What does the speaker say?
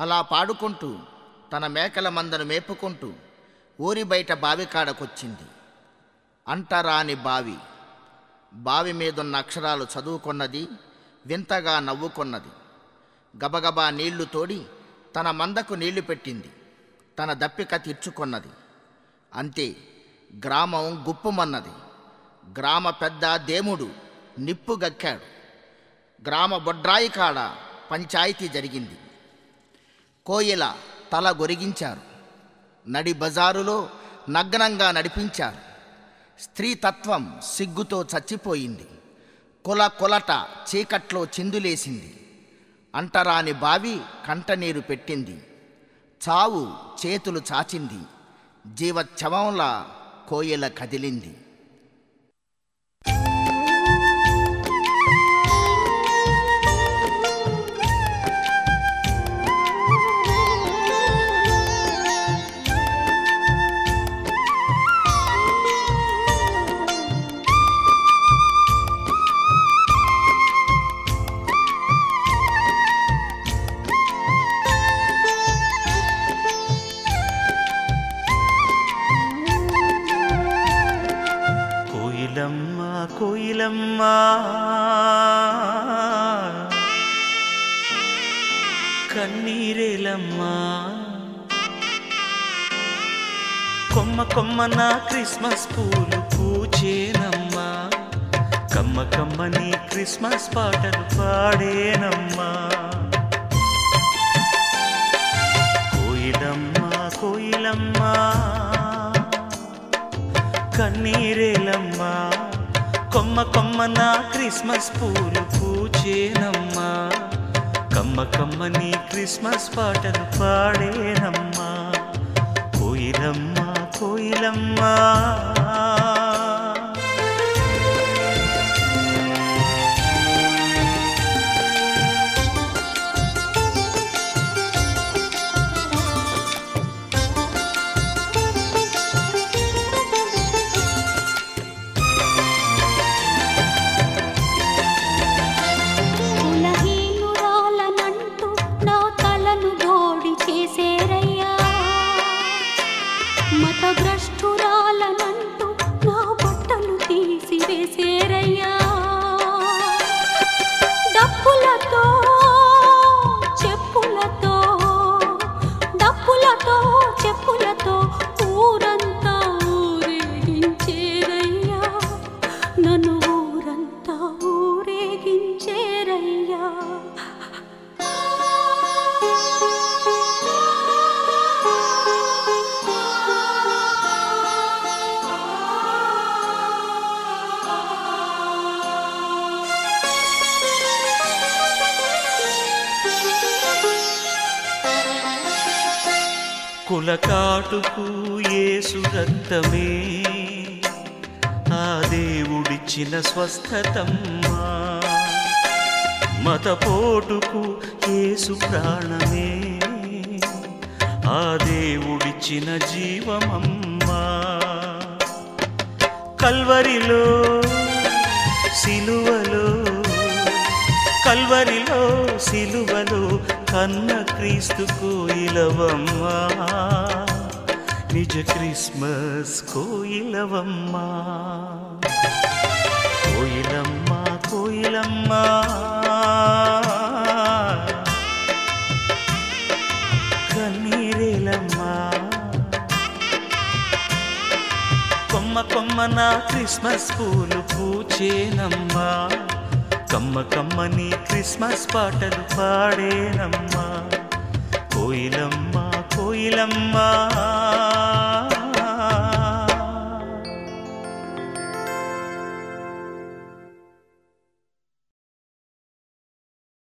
అలా పాడుకుంటూ తన మేకల మందను మేపుకుంటూ ఊరి బయట బావి కాడకొచ్చింది అంటరాని బావి. బావి మీదున్న అక్షరాలు చదువుకున్నది వింతగా నవ్వుకున్నది. గబగబా నీళ్ళు తోడి తన మందకు నీళ్ళు పెట్టింది. తన దప్పిక తీర్చుకున్నది. అంతే గ్రామం గుప్పుమన్నది. గ్రామ పెద్ద దేముడు నిప్పు గక్కాడు గ్రామ బొడ్రాయి కాడ పంచాయతీ జరిగింది. కోయల తల గొరిగించారు. నడి బజారులో నగ్నంగా నడిపించారు. స్త్రీతత్వం సిగ్గుతో చచ్చిపోయింది. కుల కొలట చీకట్లో చిందులేసింది. అంటరాని బావి కంటనీరు పెట్టింది. చావు చేతులు చాచింది. జీవచ్ఛవంలా కోయల కదిలింది. కోయిలమ్మా. కన్నీరేలమ్మా. కొమ్మ కొమ్మ నా క్రిస్మస్ పూలు పూచేనమ్మా. కమ్మ కమ్మ నీ క్రిస్మస్ పాటలు పాడేనమ్మా. కోయిలమ్మా కోయిలమ్మా. కన్నీరేలమ్మా. కొమ్మ కొమ్మ నా క్రిస్మస్ పూలు పూచేనమ్మా. కమ్మ కమ్మ నీ క్రిస్మస్ పాటలు పాడేనమ్మా. కోయిలమ్మ కోయిలమ్మా. கரையா కులకాటుకు ఏసు రక్తమే. ఆ దేవుడిచ్చిన స్వస్థతమ్మా. మతపోటుకు ఏసు ప్రాణమే. ఆ దేవుడిచ్చిన జీవమమ్మా. కల్వరిలో సిలువలో కల్వరిలో సిలువలో కన్న క్రీస్తుకు ఇలవమ్మా. నిజ క్రిస్మస్ కోయిలవమ్మా కోయిలమ్మా కోయిలమ్మా కన్నీరేలమ్మా. కొమ్మ కొమ్మ నా క్రిస్మస్ పూలు పూచేనమ్మా. కమ్మ కమ్మని క్రిస్మస్ పాటలు పాడేనమ్మా కోయిలమ్మ కోయిలమ్మ.